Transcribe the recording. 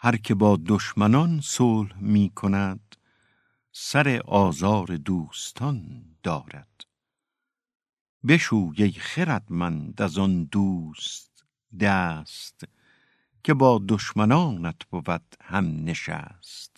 هر که با دشمنان صلح می کند سر آزار دوستان دارد. بشوی خردمند از آن دوست دست که با دشمنانت بود هم نشست.